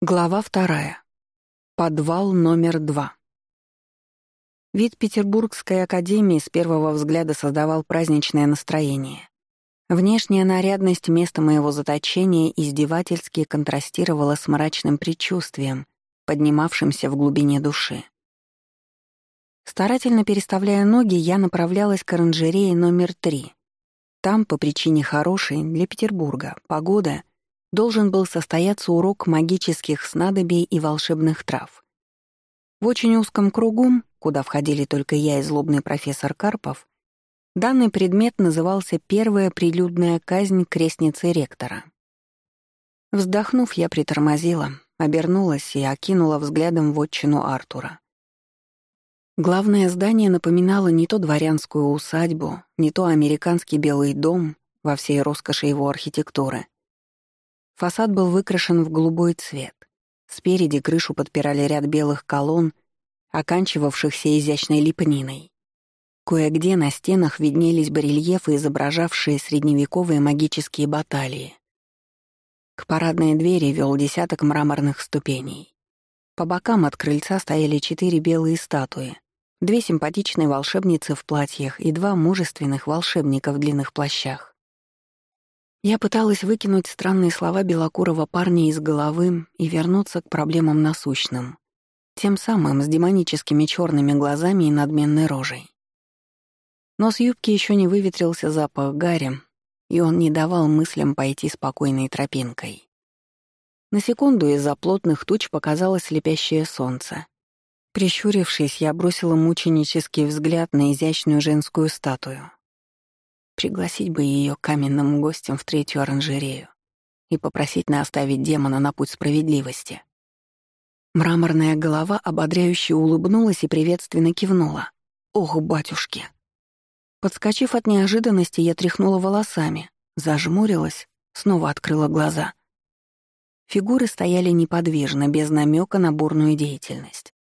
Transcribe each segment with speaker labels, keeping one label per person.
Speaker 1: Глава вторая. Подвал номер два. Вид Петербургской академии с первого взгляда создавал праздничное настроение. Внешняя нарядность места моего заточения издевательски контрастировала с мрачным предчувствием, поднимавшимся в глубине души. Старательно переставляя ноги, я направлялась к оранжерее номер три. Там, по причине хорошей, для Петербурга, погода — должен был состояться урок магических снадобий и волшебных трав. В очень узком кругу, куда входили только я и злобный профессор Карпов, данный предмет назывался «Первая прилюдная казнь крестницы ректора». Вздохнув, я притормозила, обернулась и окинула взглядом вотчину Артура. Главное здание напоминало не то дворянскую усадьбу, не то американский белый дом во всей роскоши его архитектуры — Фасад был выкрашен в голубой цвет. Спереди крышу подпирали ряд белых колонн, оканчивавшихся изящной лепниной. Кое-где на стенах виднелись барельефы, изображавшие средневековые магические баталии. К парадной двери вел десяток мраморных ступеней. По бокам от крыльца стояли четыре белые статуи, две симпатичные волшебницы в платьях и два мужественных волшебника в длинных плащах. Я пыталась выкинуть странные слова белокурого парня из головы и вернуться к проблемам насущным. Тем самым с демоническими черными глазами и надменной рожей. Но с юбки еще не выветрился запах гари, и он не давал мыслям пойти спокойной тропинкой. На секунду из-за плотных туч показалось слепящее солнце. Прищурившись, я бросила мученический взгляд на изящную женскую статую. Пригласить бы ее каменным гостем в третью оранжерею и попросить наставить демона на путь справедливости. Мраморная голова ободряюще улыбнулась и приветственно кивнула. «Ох, батюшки!» Подскочив от неожиданности, я тряхнула волосами, зажмурилась, снова открыла глаза. Фигуры стояли неподвижно, без намека на бурную деятельность.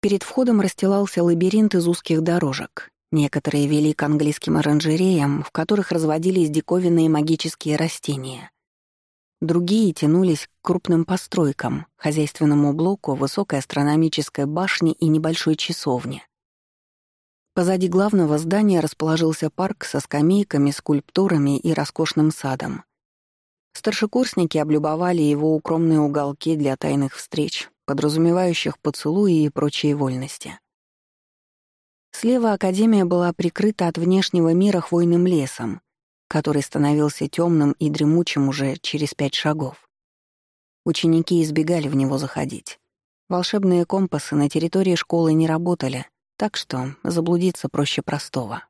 Speaker 1: Перед входом расстилался лабиринт из узких дорожек, Некоторые вели к английским оранжереям, в которых разводились диковинные магические растения. Другие тянулись к крупным постройкам, хозяйственному блоку, высокой астрономической башне и небольшой часовне. Позади главного здания расположился парк со скамейками, скульптурами и роскошным садом. Старшекурсники облюбовали его укромные уголки для тайных встреч, подразумевающих поцелуи и прочие вольности. Слева Академия была прикрыта от внешнего мира хвойным лесом, который становился темным и дремучим уже через пять шагов. Ученики избегали в него заходить. Волшебные компасы на территории школы не работали, так что заблудиться проще простого.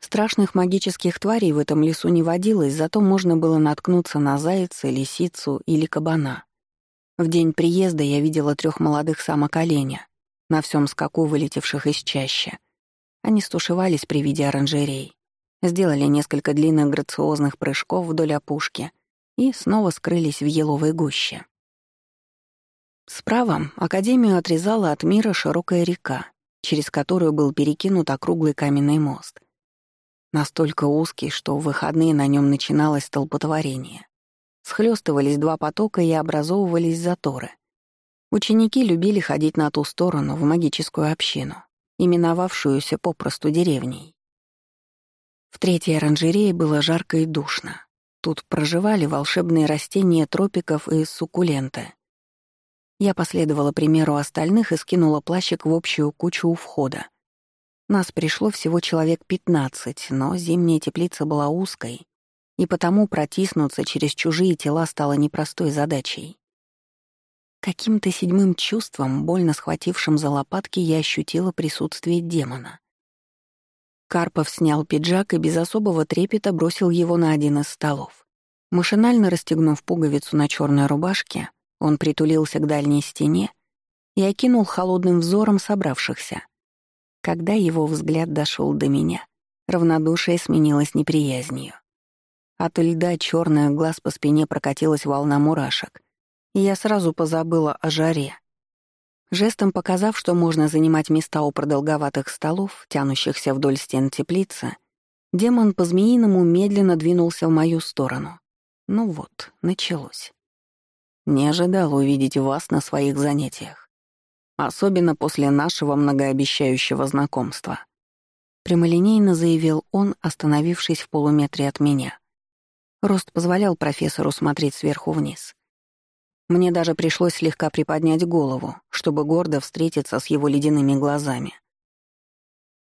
Speaker 1: Страшных магических тварей в этом лесу не водилось, зато можно было наткнуться на зайца, лисицу или кабана. В день приезда я видела трех молодых самок оленя, на всем скаку вылетевших из чащи. Они стушевались при виде оранжерей, сделали несколько длинных грациозных прыжков вдоль опушки и снова скрылись в еловой гуще. Справа Академию отрезала от мира широкая река, через которую был перекинут округлый каменный мост. Настолько узкий, что в выходные на нем начиналось столпотворение. Схлёстывались два потока и образовывались заторы — Ученики любили ходить на ту сторону, в магическую общину, именовавшуюся попросту деревней. В третьей оранжерее было жарко и душно. Тут проживали волшебные растения тропиков и суккуленты. Я последовала примеру остальных и скинула плащик в общую кучу у входа. Нас пришло всего человек пятнадцать, но зимняя теплица была узкой, и потому протиснуться через чужие тела стало непростой задачей. Каким-то седьмым чувством, больно схватившим за лопатки, я ощутила присутствие демона. Карпов снял пиджак и без особого трепета бросил его на один из столов. Машинально расстегнув пуговицу на черной рубашке, он притулился к дальней стене и окинул холодным взором собравшихся. Когда его взгляд дошел до меня, равнодушие сменилось неприязнью. От льда черных глаз по спине прокатилась волна мурашек — и я сразу позабыла о жаре. Жестом показав, что можно занимать места у продолговатых столов, тянущихся вдоль стен теплицы, демон по-змеиному медленно двинулся в мою сторону. Ну вот, началось. Не ожидал увидеть вас на своих занятиях. Особенно после нашего многообещающего знакомства. Прямолинейно заявил он, остановившись в полуметре от меня. Рост позволял профессору смотреть сверху вниз. Мне даже пришлось слегка приподнять голову, чтобы гордо встретиться с его ледяными глазами.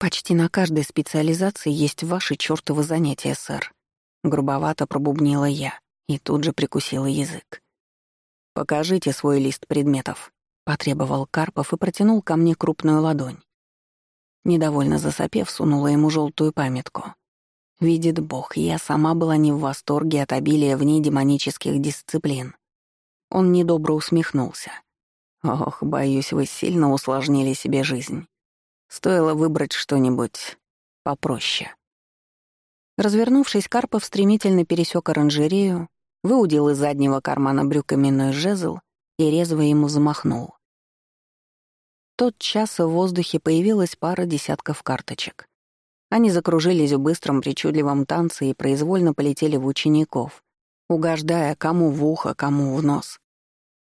Speaker 1: «Почти на каждой специализации есть ваши чёртовы занятия, сэр», — грубовато пробубнила я и тут же прикусила язык. «Покажите свой лист предметов», — потребовал Карпов и протянул ко мне крупную ладонь. Недовольно засопев, сунула ему желтую памятку. Видит Бог, я сама была не в восторге от обилия в ней демонических дисциплин. Он недобро усмехнулся. «Ох, боюсь, вы сильно усложнили себе жизнь. Стоило выбрать что-нибудь попроще». Развернувшись, Карпов стремительно пересек оранжерею, выудил из заднего кармана брюк именной жезл и резво ему замахнул. Тот час в воздухе появилась пара десятков карточек. Они закружились в быстром причудливом танце и произвольно полетели в учеников, угождая кому в ухо, кому в нос.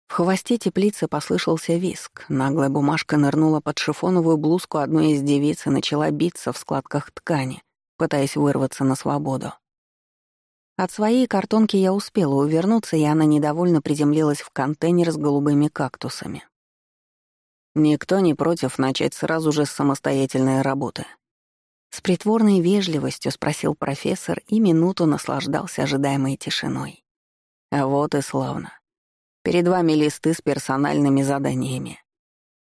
Speaker 1: В хвосте теплицы послышался виск. Наглая бумажка нырнула под шифоновую блузку одной из девиц и начала биться в складках ткани, пытаясь вырваться на свободу. От своей картонки я успела увернуться, и она недовольно приземлилась в контейнер с голубыми кактусами. Никто не против начать сразу же с самостоятельной работы. С притворной вежливостью спросил профессор и минуту наслаждался ожидаемой тишиной. А вот и славно. Перед вами листы с персональными заданиями.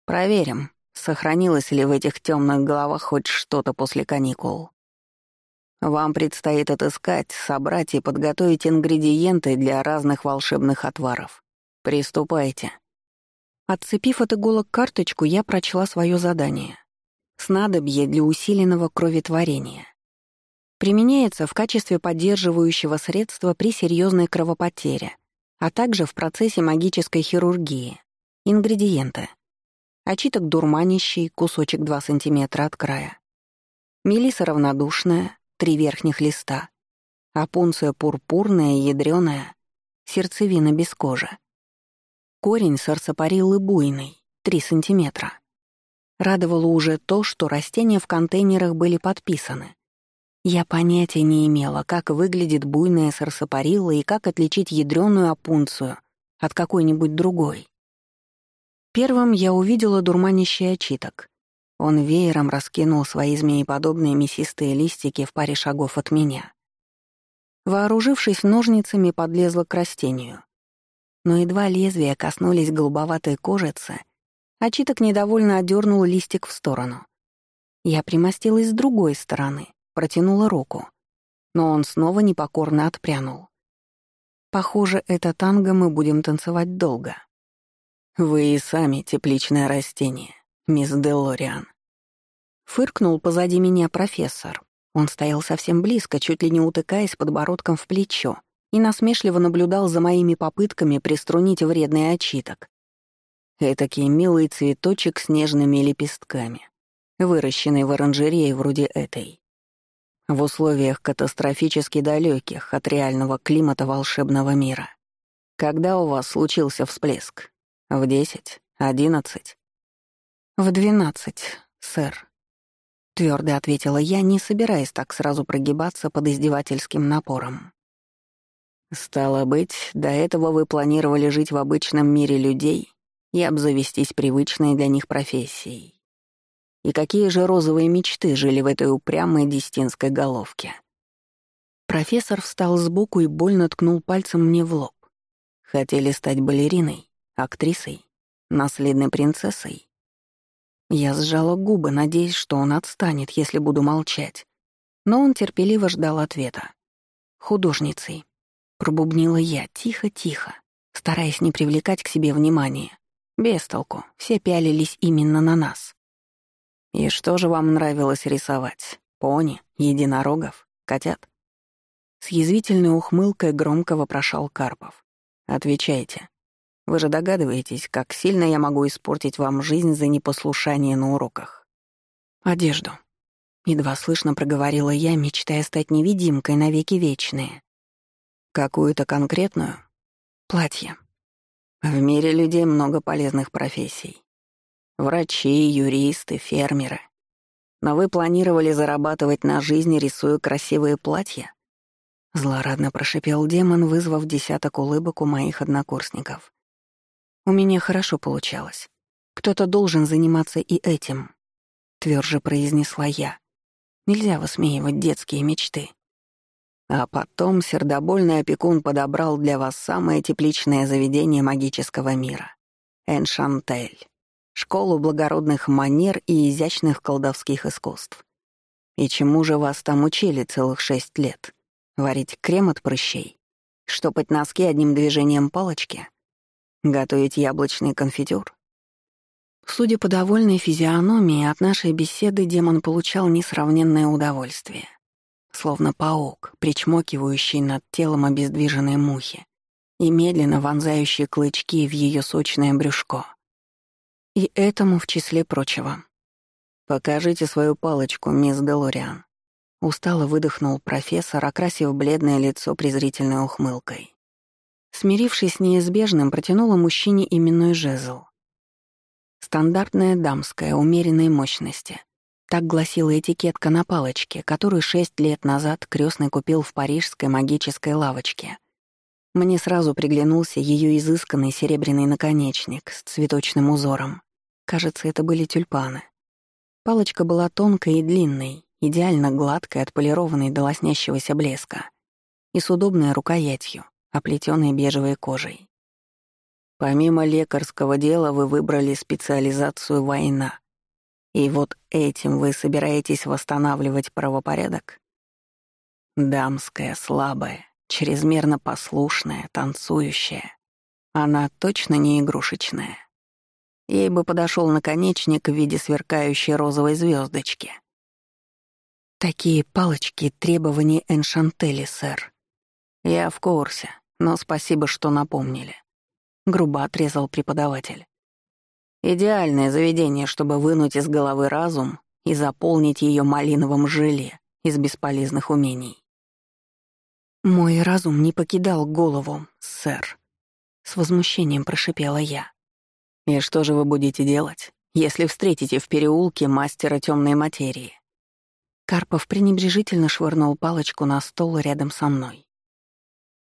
Speaker 1: Проверим, сохранилось ли в этих темных головах хоть что-то после каникул. Вам предстоит отыскать, собрать и подготовить ингредиенты для разных волшебных отваров. Приступайте. Отцепив от иголок карточку, я прочла свое задание. Снадобье для усиленного кроветворения. Применяется в качестве поддерживающего средства при серьезной кровопотере, а также в процессе магической хирургии. Ингредиенты. Очиток дурманящий, кусочек 2 см от края. Мелиса равнодушная, три верхних листа. Опунция пурпурная, ядрёная, сердцевина без кожи. Корень сарсапариллы буйный, 3 см. Радовало уже то, что растения в контейнерах были подписаны. Я понятия не имела, как выглядит буйная сарсапарилла и как отличить ядреную опунцию от какой-нибудь другой. Первым я увидела дурманящий очиток. Он веером раскинул свои змееподобные мясистые листики в паре шагов от меня. Вооружившись ножницами, подлезла к растению. Но едва лезвия коснулись голубоватой кожицы, очиток недовольно отдернул листик в сторону. Я примостилась с другой стороны, протянула руку. Но он снова непокорно отпрянул. Похоже, это танго мы будем танцевать долго. Вы и сами тепличное растение, мисс Делориан. Фыркнул позади меня профессор. Он стоял совсем близко, чуть ли не утыкаясь подбородком в плечо, и насмешливо наблюдал за моими попытками приструнить вредный очиток. Этакий милый цветочек с нежными лепестками, выращенный в оранжерее вроде этой в условиях катастрофически далеких от реального климата волшебного мира. Когда у вас случился всплеск? В десять? Одиннадцать? В двенадцать, сэр. Твердо ответила я, не собираясь так сразу прогибаться под издевательским напором. Стало быть, до этого вы планировали жить в обычном мире людей и обзавестись привычной для них профессией. И какие же розовые мечты жили в этой упрямой дестинской головке. Профессор встал сбоку и больно ткнул пальцем мне в лоб. Хотели стать балериной, актрисой, наследной принцессой. Я сжала губы, надеясь, что он отстанет, если буду молчать. Но он терпеливо ждал ответа. «Художницей», — пробубнила я тихо-тихо, стараясь не привлекать к себе внимания. Без толку, все пялились именно на нас. «И что же вам нравилось рисовать? Пони, единорогов, котят?» С язвительной ухмылкой громко вопрошал Карпов. «Отвечайте. Вы же догадываетесь, как сильно я могу испортить вам жизнь за непослушание на уроках?» «Одежду», — едва слышно проговорила я, мечтая стать невидимкой навеки вечные. «Какую-то конкретную?» «Платье». В мире людей много полезных профессий. Врачи, юристы, фермеры. Но вы планировали зарабатывать на жизнь, рисуя красивые платья? Злорадно прошипел демон, вызвав десяток улыбок у моих однокурсников. У меня хорошо получалось. Кто-то должен заниматься и этим, тверже произнесла я. Нельзя высмеивать детские мечты. А потом сердобольный опекун подобрал для вас самое тепличное заведение магического мира — Эншантель, школу благородных манер и изящных колдовских искусств. И чему же вас там учили целых шесть лет? Варить крем от прыщей? Штопать носки одним движением палочки? Готовить яблочный конфитюр? Судя по довольной физиономии, от нашей беседы демон получал несравненное удовольствие словно паук, причмокивающий над телом обездвиженной мухи и медленно вонзающий клычки в ее сочное брюшко. И этому в числе прочего. «Покажите свою палочку, мисс Делориан», — устало выдохнул профессор, окрасив бледное лицо презрительной ухмылкой. Смирившись с неизбежным, протянула мужчине именной жезл. Стандартная дамская, умеренной мощности — так гласила этикетка на палочке, которую шесть лет назад крестный купил в парижской магической лавочке. Мне сразу приглянулся ее изысканный серебряный наконечник с цветочным узором. Кажется, это были тюльпаны. Палочка была тонкой и длинной, идеально гладкой, отполированной до лоснящегося блеска и с удобной рукоятью, оплетенной бежевой кожей. Помимо лекарского дела вы выбрали специализацию «Война», и вот этим вы собираетесь восстанавливать правопорядок? Дамская, слабая, чрезмерно послушная, танцующая. Она точно не игрушечная. Ей бы подошел наконечник в виде сверкающей розовой звездочки. Такие палочки — требования Эншантели, сэр. Я в курсе, но спасибо, что напомнили. Грубо отрезал преподаватель. Идеальное заведение, чтобы вынуть из головы разум и заполнить ее малиновым желе из бесполезных умений. «Мой разум не покидал голову, сэр», — с возмущением прошипела я. «И что же вы будете делать, если встретите в переулке мастера темной материи?» Карпов пренебрежительно швырнул палочку на стол рядом со мной.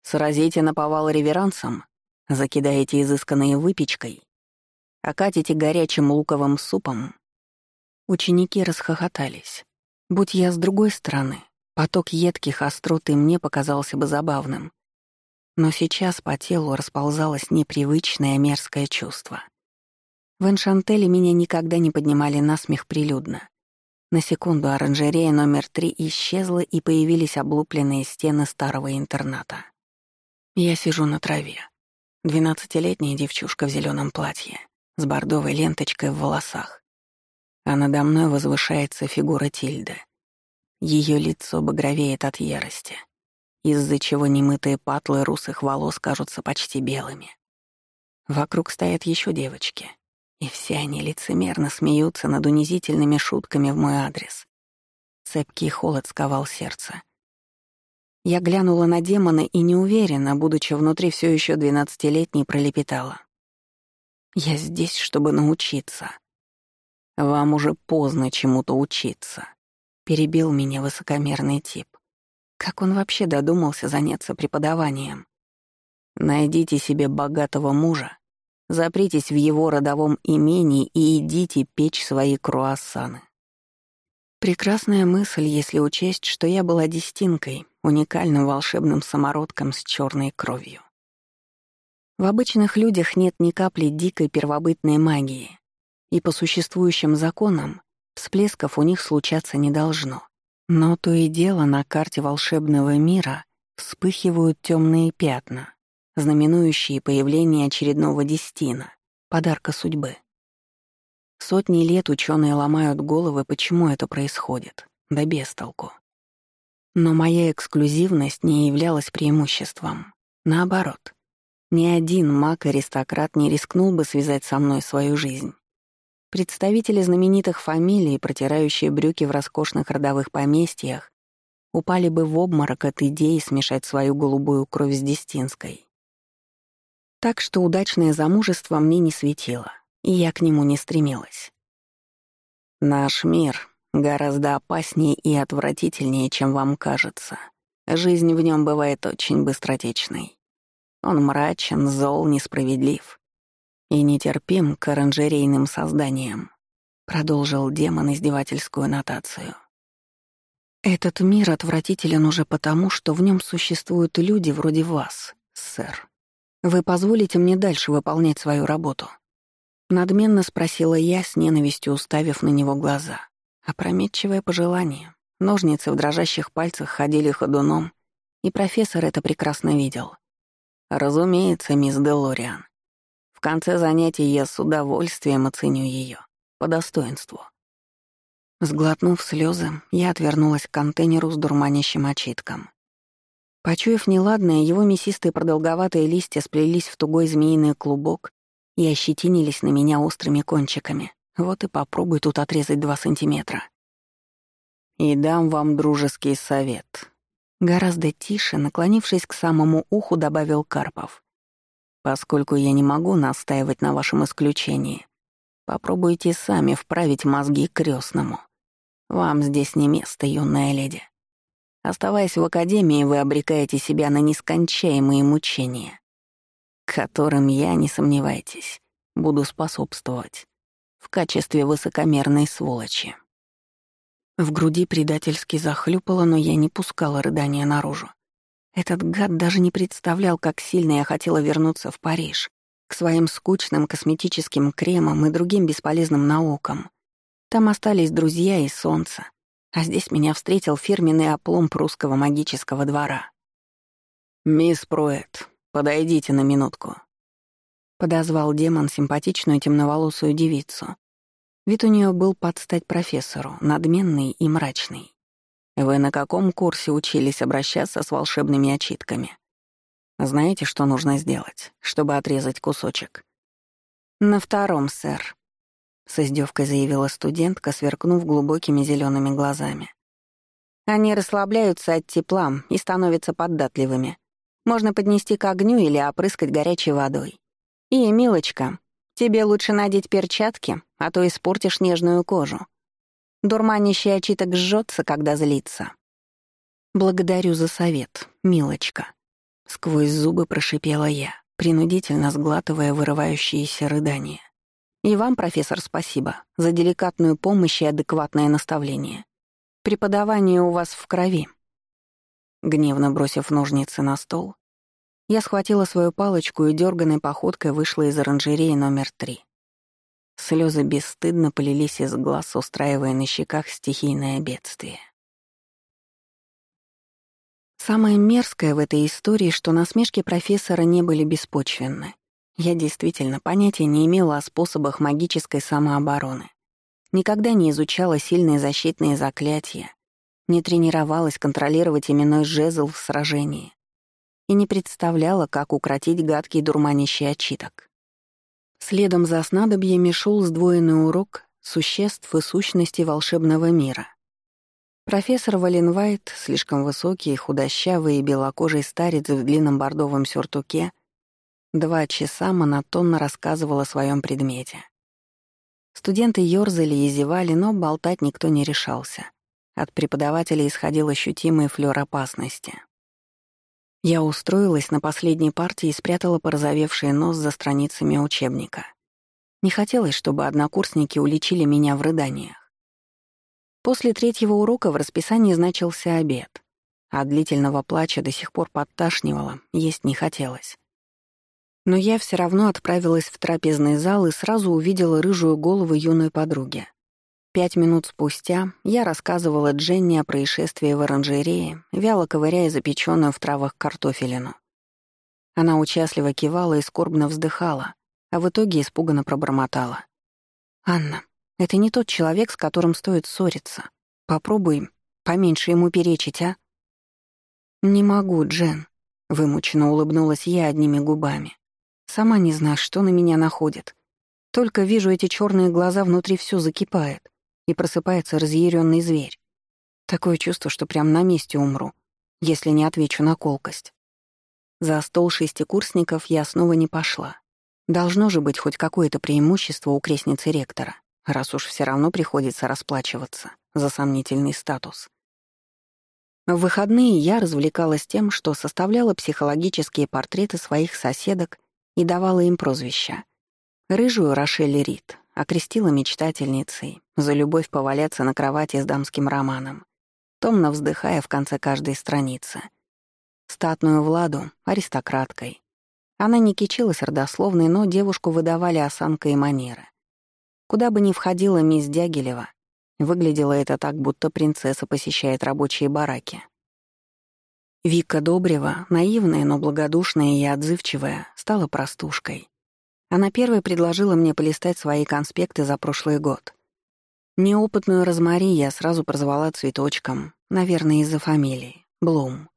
Speaker 1: «Сразите наповал реверансом, закидаете изысканной выпечкой, окатите горячим луковым супом». Ученики расхохотались. Будь я с другой стороны, поток едких острот и мне показался бы забавным. Но сейчас по телу расползалось непривычное мерзкое чувство. В Эншантеле меня никогда не поднимали на смех прилюдно. На секунду оранжерея номер три исчезла, и появились облупленные стены старого интерната. Я сижу на траве. Двенадцатилетняя девчушка в зеленом платье с бордовой ленточкой в волосах. А надо мной возвышается фигура Тильды. Ее лицо багровеет от ярости, из-за чего немытые патлы русых волос кажутся почти белыми. Вокруг стоят еще девочки, и все они лицемерно смеются над унизительными шутками в мой адрес. Цепкий холод сковал сердце. Я глянула на демона и неуверенно, будучи внутри все еще двенадцатилетней, пролепетала. Я здесь, чтобы научиться. Вам уже поздно чему-то учиться. Перебил меня высокомерный тип. Как он вообще додумался заняться преподаванием? Найдите себе богатого мужа, запритесь в его родовом имении и идите печь свои круассаны. Прекрасная мысль, если учесть, что я была дестинкой, уникальным волшебным самородком с черной кровью. В обычных людях нет ни капли дикой первобытной магии, и по существующим законам всплесков у них случаться не должно. Но то и дело на карте волшебного мира вспыхивают темные пятна, знаменующие появление очередного дестина, подарка судьбы. Сотни лет ученые ломают головы, почему это происходит, да без толку. Но моя эксклюзивность не являлась преимуществом. Наоборот, ни один маг-аристократ не рискнул бы связать со мной свою жизнь. Представители знаменитых фамилий, протирающие брюки в роскошных родовых поместьях, упали бы в обморок от идеи смешать свою голубую кровь с дестинской. Так что удачное замужество мне не светило, и я к нему не стремилась. Наш мир гораздо опаснее и отвратительнее, чем вам кажется. Жизнь в нем бывает очень быстротечной. Он мрачен, зол, несправедлив и нетерпим к оранжерейным созданиям, продолжил демон издевательскую нотацию. Этот мир отвратителен уже потому, что в нем существуют люди вроде вас, сэр. Вы позволите мне дальше выполнять свою работу? Надменно спросила я, с ненавистью уставив на него глаза. Опрометчивое пожелание. Ножницы в дрожащих пальцах ходили ходуном, и профессор это прекрасно видел. Разумеется, мисс Делориан. В конце занятий я с удовольствием оценю ее по достоинству. Сглотнув слезы, я отвернулась к контейнеру с дурманящим очитком. Почуяв неладное, его мясистые продолговатые листья сплелись в тугой змеиный клубок и ощетинились на меня острыми кончиками. Вот и попробуй тут отрезать два сантиметра. «И дам вам дружеский совет». Гораздо тише, наклонившись к самому уху, добавил Карпов. «Поскольку я не могу настаивать на вашем исключении, попробуйте сами вправить мозги крестному. Вам здесь не место, юная леди. Оставаясь в академии, вы обрекаете себя на нескончаемые мучения, которым я, не сомневайтесь, буду способствовать в качестве высокомерной сволочи. В груди предательски захлюпало, но я не пускала рыдания наружу. Этот гад даже не представлял, как сильно я хотела вернуться в Париж, к своим скучным косметическим кремам и другим бесполезным наукам — там остались друзья и солнце, а здесь меня встретил фирменный оплом прусского магического двора. «Мисс Пруэт, подойдите на минутку», — подозвал демон симпатичную темноволосую девицу. Вид у нее был под стать профессору, надменный и мрачный. «Вы на каком курсе учились обращаться с волшебными очитками? Знаете, что нужно сделать, чтобы отрезать кусочек?» «На втором, сэр», с издевкой заявила студентка, сверкнув глубокими зелеными глазами. Они расслабляются от тепла и становятся податливыми. Можно поднести к огню или опрыскать горячей водой. И, милочка, тебе лучше надеть перчатки, а то испортишь нежную кожу. Дурманящий очиток жжется, когда злится. «Благодарю за совет, милочка», — сквозь зубы прошипела я, принудительно сглатывая вырывающиеся рыдания. И вам, профессор, спасибо за деликатную помощь и адекватное наставление. Преподавание у вас в крови. Гневно бросив ножницы на стол, я схватила свою палочку и дерганной походкой вышла из оранжереи номер три. Слезы бесстыдно полились из глаз, устраивая на щеках стихийное бедствие. Самое мерзкое в этой истории, что насмешки профессора не были беспочвенны. Я действительно понятия не имела о способах магической самообороны. Никогда не изучала сильные защитные заклятия, не тренировалась контролировать именной жезл в сражении и не представляла, как укротить гадкий дурманящий отчиток. Следом за снадобьями шел сдвоенный урок существ и сущности волшебного мира. Профессор Валенвайт, слишком высокий, худощавый и белокожий старец в длинном бордовом сюртуке, Два часа монотонно рассказывал о своем предмете. Студенты ёрзали и зевали, но болтать никто не решался. От преподавателя исходил ощутимый флёр опасности. Я устроилась на последней партии и спрятала порозовевший нос за страницами учебника. Не хотелось, чтобы однокурсники уличили меня в рыданиях. После третьего урока в расписании значился обед. От длительного плача до сих пор подташнивало, есть не хотелось. Но я все равно отправилась в трапезный зал и сразу увидела рыжую голову юной подруги. Пять минут спустя я рассказывала Дженни о происшествии в оранжерее, вяло ковыряя запеченную в травах картофелину. Она участливо кивала и скорбно вздыхала, а в итоге испуганно пробормотала. «Анна, это не тот человек, с которым стоит ссориться. Попробуй поменьше ему перечить, а?» «Не могу, Джен», — вымученно улыбнулась я одними губами. Сама не знаю, что на меня находит. Только вижу эти черные глаза, внутри все закипает, и просыпается разъяренный зверь. Такое чувство, что прям на месте умру, если не отвечу на колкость. За стол шестикурсников я снова не пошла. Должно же быть хоть какое-то преимущество у крестницы ректора, раз уж все равно приходится расплачиваться за сомнительный статус. В выходные я развлекалась тем, что составляла психологические портреты своих соседок и давала им прозвища. Рыжую Рошель Рид окрестила мечтательницей за любовь поваляться на кровати с дамским романом, томно вздыхая в конце каждой страницы. Статную Владу — аристократкой. Она не кичилась родословной, но девушку выдавали осанка и манеры. Куда бы ни входила мисс Дягилева, Выглядело это так, будто принцесса посещает рабочие бараки. Вика Добрева, наивная, но благодушная и отзывчивая, стала простушкой. Она первой предложила мне полистать свои конспекты за прошлый год. Неопытную Розмари я сразу прозвала цветочком, наверное, из-за фамилии — Блум.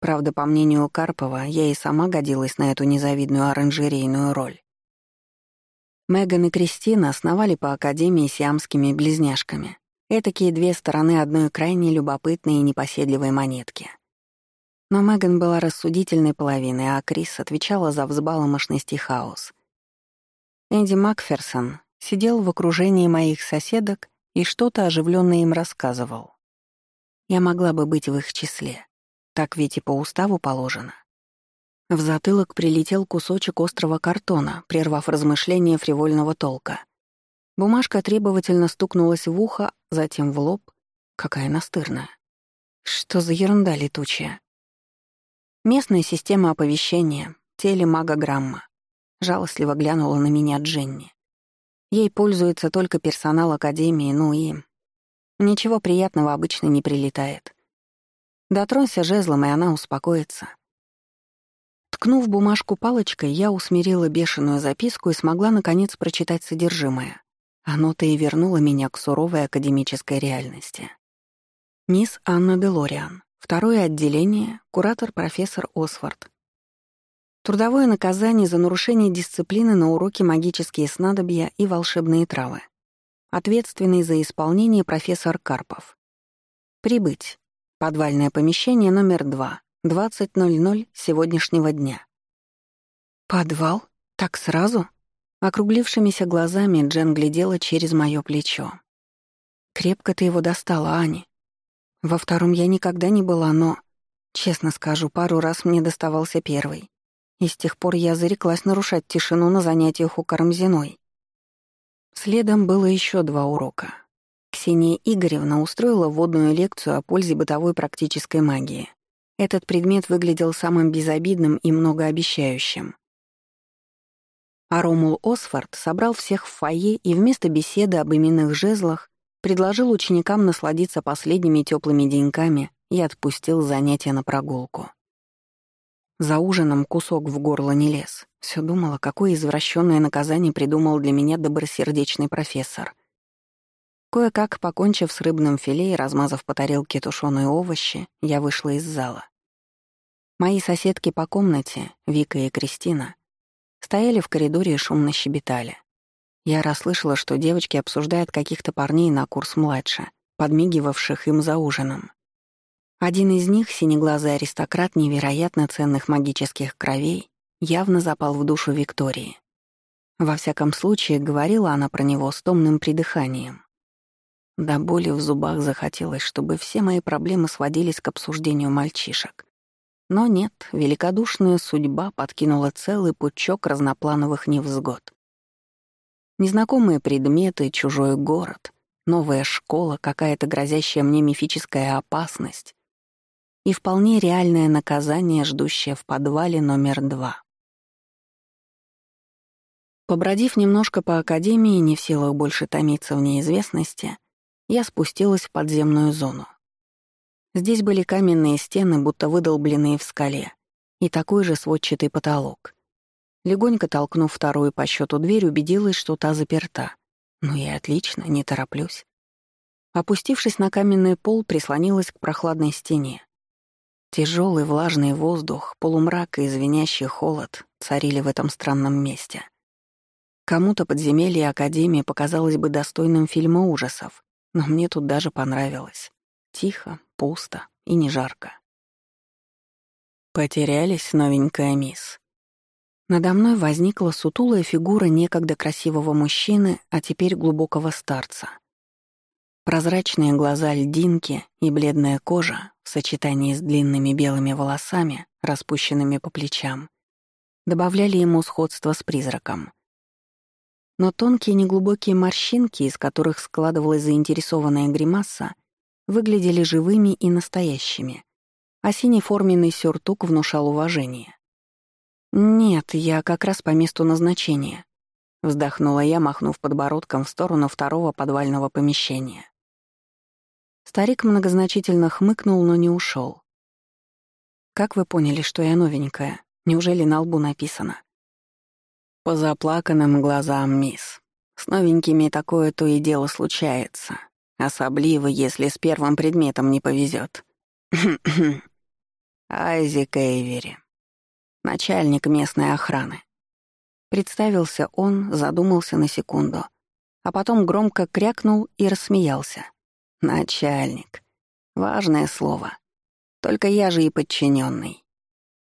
Speaker 1: Правда, по мнению Карпова, я и сама годилась на эту незавидную оранжерейную роль. Меган и Кристина основали по Академии сиамскими близняшками. Этакие две стороны одной крайне любопытной и непоседливой монетки. Но Меган была рассудительной половиной, а Крис отвечала за взбаломошность и хаос. Энди Макферсон сидел в окружении моих соседок и что-то оживленно им рассказывал. Я могла бы быть в их числе. Так ведь и по уставу положено. В затылок прилетел кусочек острого картона, прервав размышления фривольного толка. Бумажка требовательно стукнулась в ухо, затем в лоб. Какая настырная. Что за ерунда летучая? Местная система оповещения, телемагограмма. Жалостливо глянула на меня Дженни. Ей пользуется только персонал Академии, ну и... Ничего приятного обычно не прилетает. Дотронься жезлом, и она успокоится. Ткнув бумажку палочкой, я усмирила бешеную записку и смогла, наконец, прочитать содержимое. Оно-то и вернуло меня к суровой академической реальности. Мисс Анна Делориан. Второе отделение. Куратор профессор Осфорд. Трудовое наказание за нарушение дисциплины на уроке магические снадобья и волшебные травы. Ответственный за исполнение профессор Карпов. Прибыть. Подвальное помещение номер два. 20.00 сегодняшнего дня. «Подвал? Так сразу?» Округлившимися глазами Джен глядела через моё плечо. «Крепко ты его достала, Ани. Во втором я никогда не была, но, честно скажу, пару раз мне доставался первый. И с тех пор я зареклась нарушать тишину на занятиях у Карамзиной. Следом было ещё два урока. Ксения Игоревна устроила вводную лекцию о пользе бытовой практической магии. Этот предмет выглядел самым безобидным и многообещающим. А Ромул Осфорд собрал всех в фойе и вместо беседы об именных жезлах предложил ученикам насладиться последними теплыми деньками и отпустил занятия на прогулку. За ужином кусок в горло не лез. Все думала, какое извращенное наказание придумал для меня добросердечный профессор. Кое-как, покончив с рыбным филе и размазав по тарелке тушеные овощи, я вышла из зала. Мои соседки по комнате, Вика и Кристина, стояли в коридоре и шумно щебетали. Я расслышала, что девочки обсуждают каких-то парней на курс младше, подмигивавших им за ужином. Один из них, синеглазый аристократ невероятно ценных магических кровей, явно запал в душу Виктории. Во всяком случае, говорила она про него с томным придыханием. До боли в зубах захотелось, чтобы все мои проблемы сводились к обсуждению мальчишек. Но нет, великодушная судьба подкинула целый пучок разноплановых невзгод. Незнакомые предметы, чужой город, новая школа, какая-то грозящая мне мифическая опасность и вполне реальное наказание, ждущее в подвале номер два. Побродив немножко по академии, не в силах больше томиться в неизвестности, я спустилась в подземную зону. Здесь были каменные стены, будто выдолбленные в скале, и такой же сводчатый потолок. Легонько толкнув вторую по счету дверь, убедилась, что та заперта. Ну и отлично, не тороплюсь. Опустившись на каменный пол, прислонилась к прохладной стене. Тяжелый влажный воздух, полумрак и звенящий холод царили в этом странном месте. Кому-то подземелье Академии показалось бы достойным фильма ужасов, но мне тут даже понравилось. Тихо, пусто и не жарко. Потерялись, новенькая мисс. Надо мной возникла сутулая фигура некогда красивого мужчины, а теперь глубокого старца. Прозрачные глаза льдинки и бледная кожа в сочетании с длинными белыми волосами, распущенными по плечам, добавляли ему сходство с призраком. Но тонкие неглубокие морщинки, из которых складывалась заинтересованная гримаса, выглядели живыми и настоящими, а синий форменный сюртук внушал уважение. «Нет, я как раз по месту назначения», — вздохнула я, махнув подбородком в сторону второго подвального помещения. Старик многозначительно хмыкнул, но не ушел. «Как вы поняли, что я новенькая? Неужели на лбу написано?» «По заплаканным глазам, мисс. С новенькими такое то и дело случается, особливо, если с первым предметом не повезет. Айзек Эйвери, начальник местной охраны. Представился он, задумался на секунду, а потом громко крякнул и рассмеялся. Начальник. Важное слово. Только я же и подчиненный.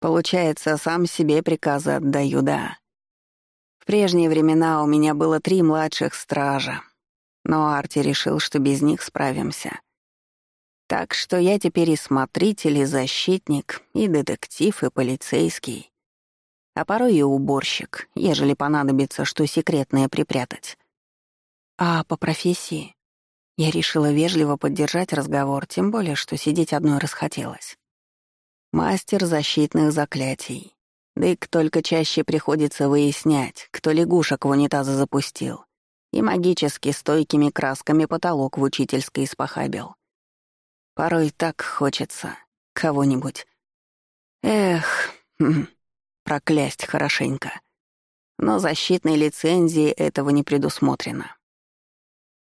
Speaker 1: Получается, сам себе приказы отдаю, да. В прежние времена у меня было три младших стража, но Арти решил, что без них справимся. Так что я теперь и смотритель, и защитник, и детектив, и полицейский а порой и уборщик, ежели понадобится что секретное припрятать. А по профессии? Я решила вежливо поддержать разговор, тем более, что сидеть одной расхотелось. Мастер защитных заклятий. Да и только чаще приходится выяснять, кто лягушек в унитазы запустил и магически стойкими красками потолок в учительской испохабил. Порой так хочется кого-нибудь. Эх, хм, проклясть хорошенько. Но защитной лицензии этого не предусмотрено.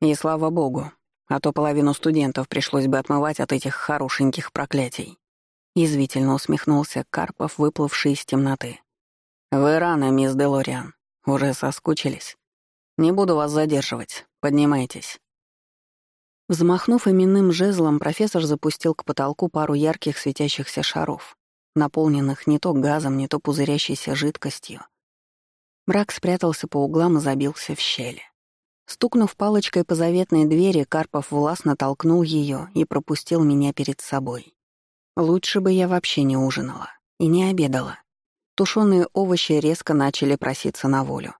Speaker 1: И слава богу, а то половину студентов пришлось бы отмывать от этих хорошеньких проклятий. Язвительно усмехнулся Карпов, выплывший из темноты. «Вы рано, мисс Делориан. Уже соскучились? Не буду вас задерживать. Поднимайтесь». Взмахнув именным жезлом, профессор запустил к потолку пару ярких светящихся шаров наполненных не то газом, не то пузырящейся жидкостью. Мрак спрятался по углам и забился в щели. Стукнув палочкой по заветной двери, Карпов властно толкнул ее и пропустил меня перед собой. Лучше бы я вообще не ужинала и не обедала. Тушеные овощи резко начали проситься на волю.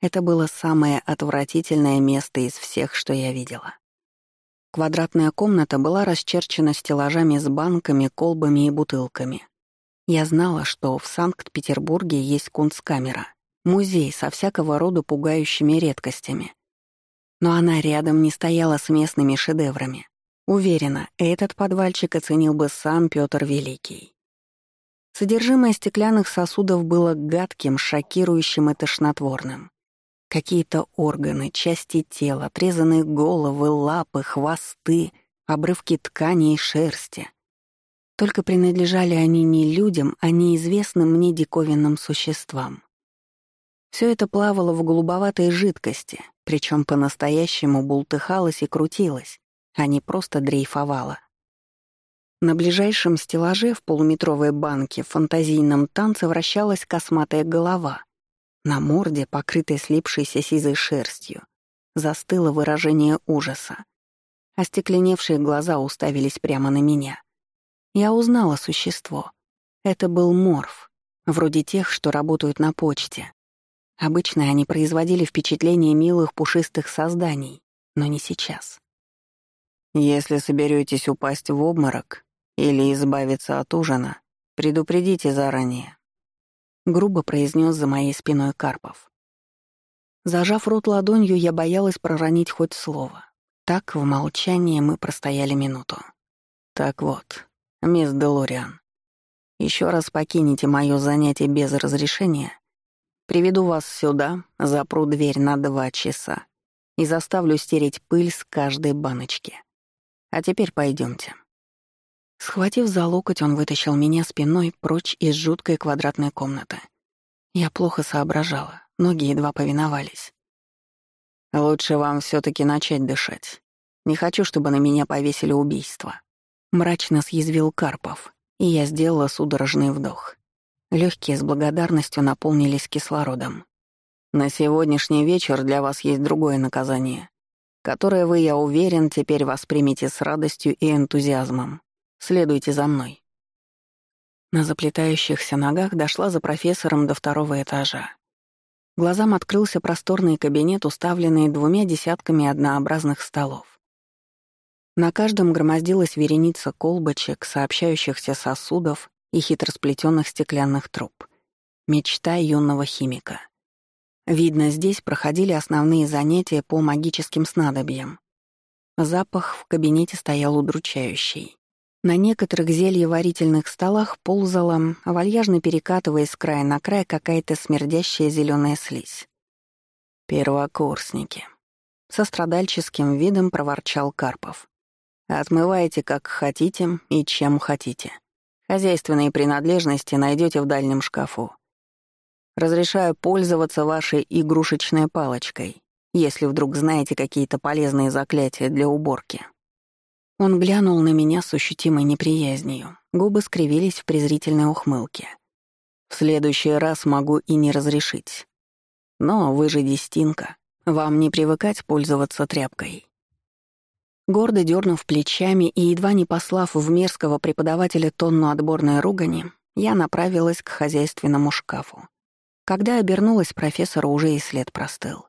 Speaker 1: Это было самое отвратительное место из всех, что я видела. Квадратная комната была расчерчена стеллажами с банками, колбами и бутылками. Я знала, что в Санкт-Петербурге есть кунсткамера, музей со всякого рода пугающими редкостями. Но она рядом не стояла с местными шедеврами. Уверена, этот подвальчик оценил бы сам Петр Великий. Содержимое стеклянных сосудов было гадким, шокирующим и тошнотворным. Какие-то органы, части тела, отрезанные головы, лапы, хвосты, обрывки ткани и шерсти. Только принадлежали они не людям, а неизвестным мне диковинным существам. Все это плавало в голубоватой жидкости, причем по-настоящему бултыхалось и крутилось, а не просто дрейфовало. На ближайшем стеллаже в полуметровой банке в фантазийном танце вращалась косматая голова. На морде, покрытой слипшейся сизой шерстью, застыло выражение ужаса. Остекленевшие глаза уставились прямо на меня. Я узнала существо. Это был морф, вроде тех, что работают на почте. Обычно они производили впечатление милых пушистых созданий, но не сейчас. Если соберетесь упасть в обморок или избавиться от ужина, предупредите заранее. Грубо произнес за моей спиной Карпов. Зажав рот ладонью, я боялась проронить хоть слово. Так в молчании мы простояли минуту. Так вот, «Мисс Делориан, еще раз покинете мое занятие без разрешения, приведу вас сюда, запру дверь на два часа и заставлю стереть пыль с каждой баночки. А теперь пойдемте. Схватив за локоть, он вытащил меня спиной прочь из жуткой квадратной комнаты. Я плохо соображала, ноги едва повиновались. «Лучше вам все таки начать дышать. Не хочу, чтобы на меня повесили убийство», — мрачно съязвил Карпов. и я сделала судорожный вдох. Легкие с благодарностью наполнились кислородом. На сегодняшний вечер для вас есть другое наказание, которое вы, я уверен, теперь воспримете с радостью и энтузиазмом. Следуйте за мной. На заплетающихся ногах дошла за профессором до второго этажа. Глазам открылся просторный кабинет, уставленный двумя десятками однообразных столов. На каждом громоздилась вереница колбочек, сообщающихся сосудов и хитросплетенных стеклянных труб. Мечта юного химика. Видно, здесь проходили основные занятия по магическим снадобьям. Запах в кабинете стоял удручающий. На некоторых зельеварительных столах ползала, вальяжно перекатываясь с края на край, какая-то смердящая зеленая слизь. «Первокурсники», — со страдальческим видом проворчал Карпов. «Отмывайте как хотите и чем хотите. Хозяйственные принадлежности найдете в дальнем шкафу. Разрешаю пользоваться вашей игрушечной палочкой, если вдруг знаете какие-то полезные заклятия для уборки». Он глянул на меня с ощутимой неприязнью. Губы скривились в презрительной ухмылке. «В следующий раз могу и не разрешить. Но вы же дестинка. Вам не привыкать пользоваться тряпкой». Гордо дернув плечами и едва не послав в мерзкого преподавателя тонну отборной ругани, я направилась к хозяйственному шкафу. Когда обернулась, профессор уже и след простыл.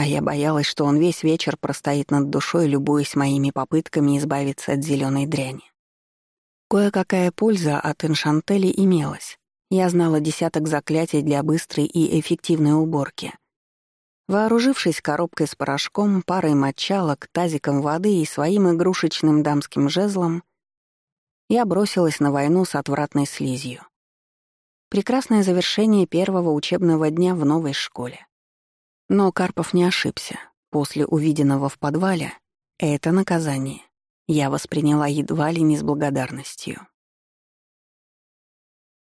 Speaker 1: А я боялась, что он весь вечер простоит над душой, любуясь моими попытками избавиться от зеленой дряни. Кое-какая польза от эншантели имелась. Я знала десяток заклятий для быстрой и эффективной уборки. Вооружившись коробкой с порошком, парой мочалок, тазиком воды и своим игрушечным дамским жезлом, я бросилась на войну с отвратной слизью. Прекрасное завершение первого учебного дня в новой школе. Но Карпов не ошибся. После увиденного в подвале это наказание я восприняла едва ли не с благодарностью.